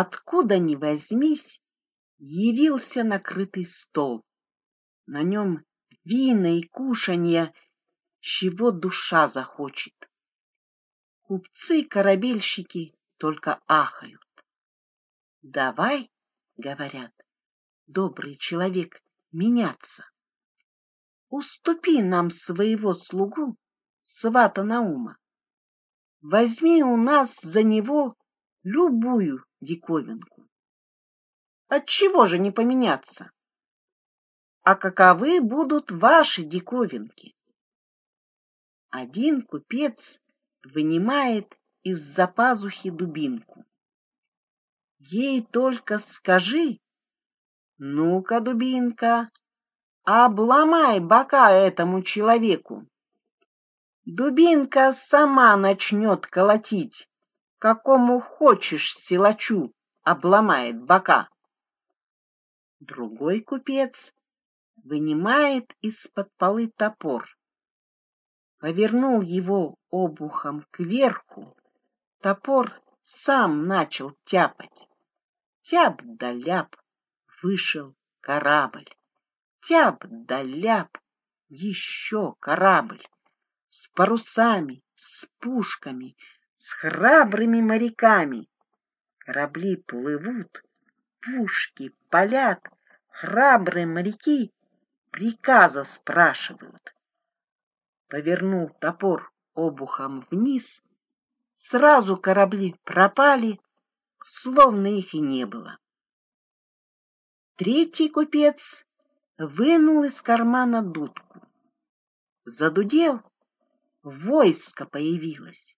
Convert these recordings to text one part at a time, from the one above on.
откуда ни возьмись, явился накрытый стол. На нем вина и кушанья, чего душа захочет. Купцы-корабельщики только ахают. Давай, говорят, добрый человек, меняться. Уступи нам своего слугу, свата Наума. Возьми у нас за него любую диковинку. Отчего же не поменяться? А каковы будут ваши диковинки? Один купец вынимает из-за пазухи дубинку. Ей только скажи, ну-ка, дубинка, обломай бока этому человеку. Дубинка сама начнет колотить, какому хочешь силачу обломает бока. Другой купец вынимает из-под полы топор, повернул его обухом кверху, топор сам начал тяпать. Тяп да ляп, вышел корабль. Тяп да ляп, еще корабль. С парусами, с пушками, с храбрыми моряками. Корабли плывут, пушки палят, храбрые моряки приказа спрашивают. Повернул топор обухом вниз, сразу корабли пропали, словно их и не было. Третий купец вынул из кармана дудку. Задудел, войско появилось,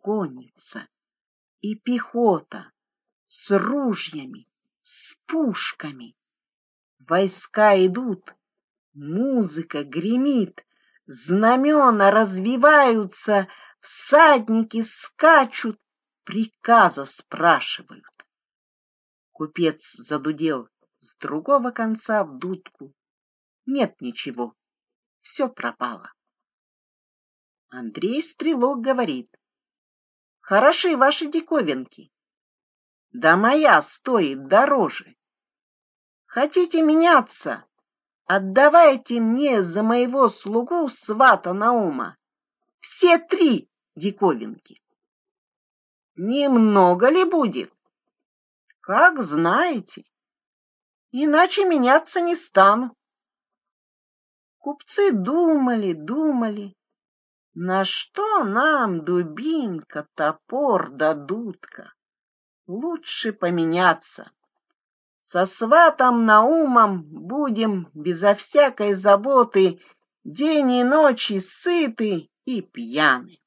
конница, и пехота с ружьями, с пушками. Войска идут, музыка гремит, знамена развиваются, всадники скачут, приказа спрашивают. Купец задудел с другого конца в дудку. Нет ничего, все пропало. Андрей Стрелок говорит. Хороши ваши диковинки. Да моя стоит дороже. Хотите меняться? Отдавайте мне за моего слугу свата Наума все три диковинки. Немного ли будет? Как знаете. Иначе меняться не стану. Купцы думали, думали. На что нам дубинка, топор да дудка? Лучше поменяться. Со сватом Наумом будем безо всякой заботы день и ночи сыты и пьяны.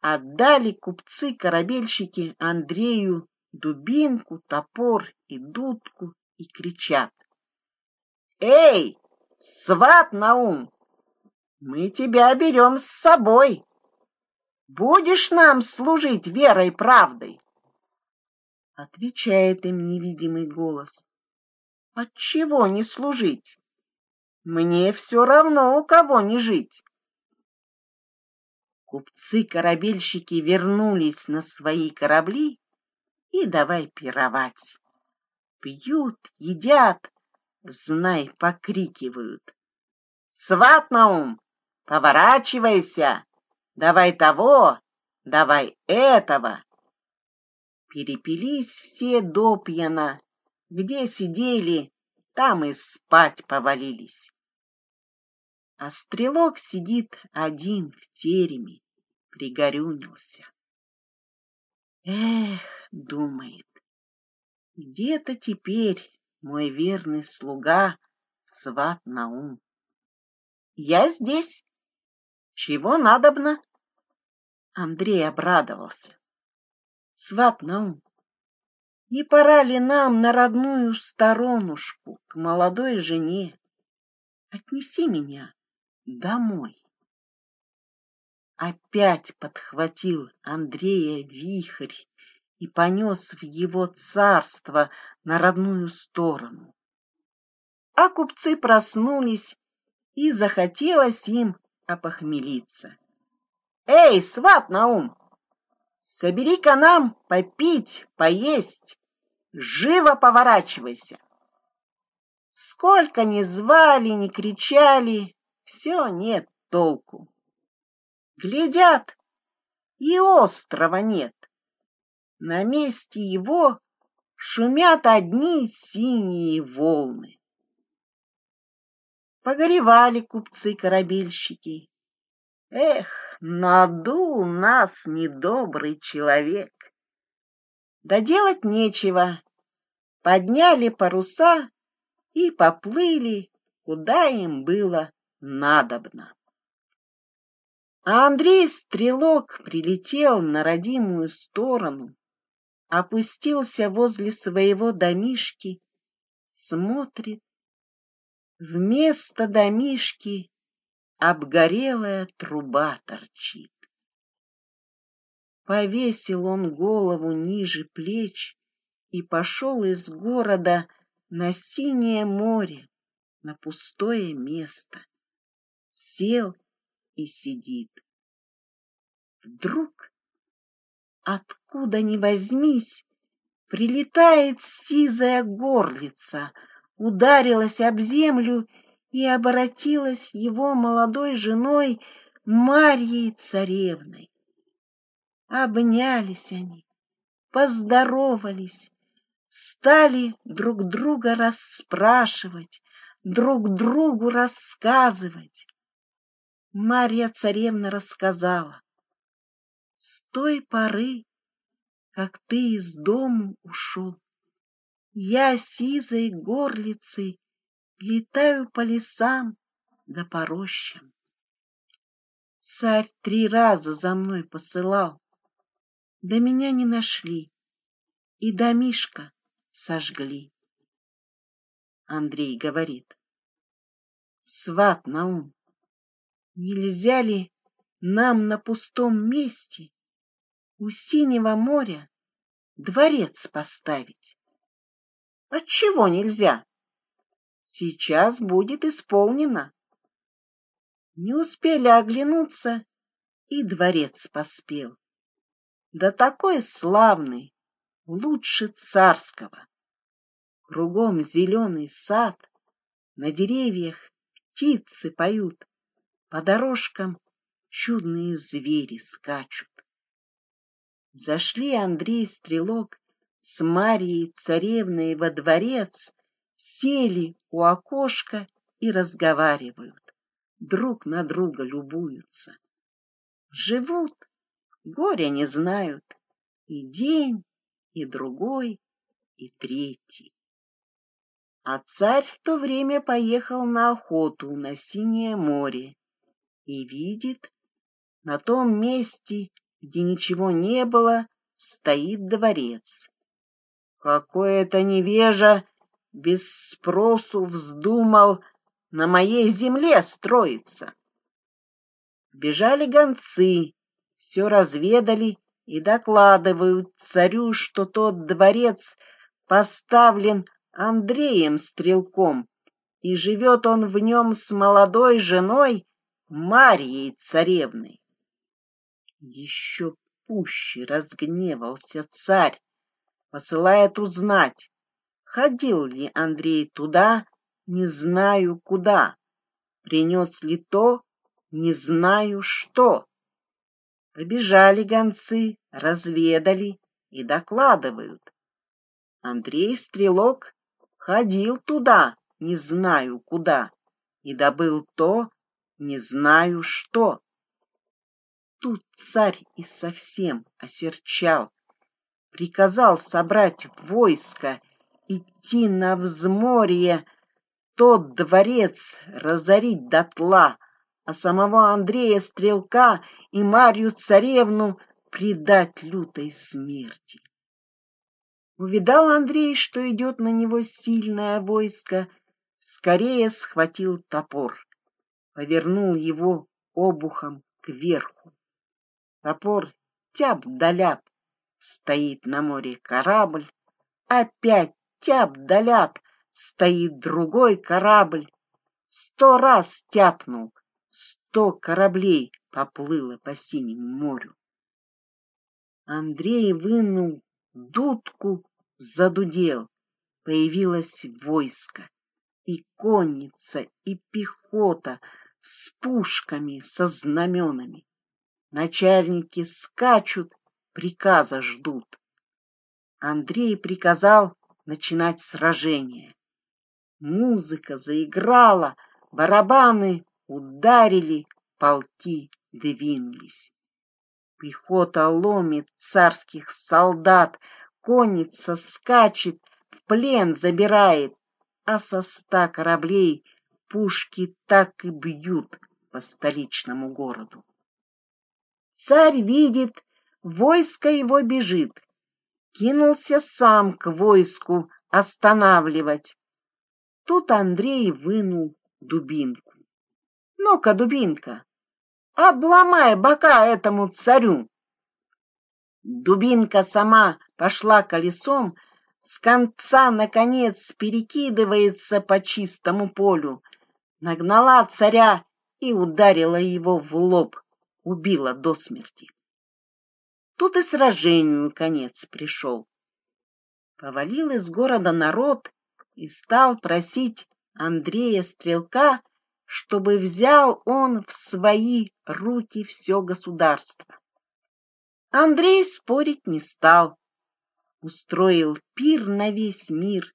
Отдали купцы-корабельщики Андрею дубинку, топор и дудку и кричат. «Эй, сват Наум, мы тебя берем с собой. Будешь нам служить верой и правдой?» Отвечает им невидимый голос. «Отчего не служить? Мне все равно, у кого не жить». Купцы-корабельщики вернулись на свои корабли и давай пировать. Пьют, едят, знай, покрикивают. Сват на ум, поворачивайся, давай того, давай этого. Перепились все допьяно, где сидели, там и спать повалились. А стрелок сидит один в тереме, пригорюнился. Эх, думает, где-то теперь мой верный слуга сват Наум. Я здесь. Чего надобно? Андрей обрадовался. Сват Наум, не пора ли нам на родную сторонушку к молодой жене? Отнеси меня домой опять подхватил Андрея вихрь и понес в его царство на родную сторону. А купцы проснулись, и захотелось им опохмелиться. — Эй, сват Наум, Собери-ка нам попить, поесть, живо поворачивайся. Сколько ни звали, ни кричали, все нет толку. Глядят, и острова нет. На месте его шумят одни синие волны. Погоревали купцы-корабельщики. Эх, надул нас недобрый человек. Да делать нечего. Подняли паруса и поплыли, куда им было надобно. А Андрей Стрелок прилетел на родимую сторону, опустился возле своего домишки, смотрит. Вместо домишки обгорелая труба торчит. Повесил он голову ниже плеч и пошел из города на синее море, на пустое место. Сел и сидит. Вдруг, откуда ни возьмись, прилетает сизая горлица, ударилась об землю и обратилась его молодой женой Марьей царевной. Обнялись они, поздоровались, стали друг друга расспрашивать, друг другу рассказывать. Марья царевна рассказала. С той поры, как ты из дому ушел, я сизой горлицей летаю по лесам да по рощам. Царь три раза за мной посылал, да меня не нашли, и домишко сожгли. Андрей говорит. Сват Наум, нельзя ли нам на пустом месте у синего моря дворец поставить? Отчего нельзя? Сейчас будет исполнено. Не успели оглянуться, и дворец поспел. Да такой славный, лучше царского. Кругом зеленый сад, на деревьях птицы поют, по дорожкам чудные звери скачут. Зашли Андрей Стрелок с Марией царевной во дворец, сели у окошка и разговаривают, друг на друга любуются. Живут, горя не знают, и день, и другой, и третий. А царь в то время поехал на охоту на Синее море и видит, на том месте, где ничего не было, стоит дворец. Какой это невежа без спросу вздумал на моей земле строиться. Бежали гонцы, все разведали и докладывают царю, что тот дворец поставлен Андреем Стрелком, и живет он в нем с молодой женой Марьей Царевной. Еще пуще разгневался царь, посылает узнать, ходил ли Андрей туда, не знаю куда, принес ли то, не знаю что. Побежали гонцы, разведали и докладывают. Андрей Стрелок ходил туда, не знаю куда, и добыл то, не знаю что. Тут царь и совсем осерчал, приказал собрать войско, идти на взморье, тот дворец разорить дотла, а самого Андрея Стрелка и Марью Царевну предать лютой смерти. Увидал Андрей, что идет на него сильное войско, скорее схватил топор, повернул его обухом кверху. Топор тяп-да стоит на море корабль, опять тяп-да стоит другой корабль. Сто раз тяпнул, сто кораблей поплыло по синему морю. Андрей вынул дудку, задудел. Появилось войско, и конница, и пехота с пушками, со знаменами. Начальники скачут, приказа ждут. Андрей приказал начинать сражение. Музыка заиграла, барабаны ударили, полки двинулись. Пехота ломит царских солдат, конница скачет, в плен забирает, а со ста кораблей пушки так и бьют по столичному городу. Царь видит, войско его бежит, кинулся сам к войску останавливать. Тут Андрей вынул дубинку. Ну-ка, дубинка, обломай бока этому царю. Дубинка сама пошла колесом, с конца, наконец, перекидывается по чистому полю, нагнала царя и ударила его в лоб, убила до смерти. Тут и сражению конец пришел. Повалил из города народ и стал просить Андрея Стрелка, чтобы взял он в свои руки все государство. Андрей спорить не стал, устроил пир на весь мир,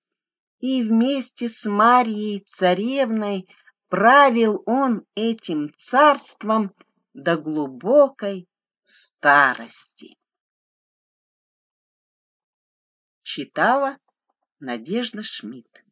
и вместе с Марьей царевной правил он этим царством до глубокой старости. Читала Надежда Шмидт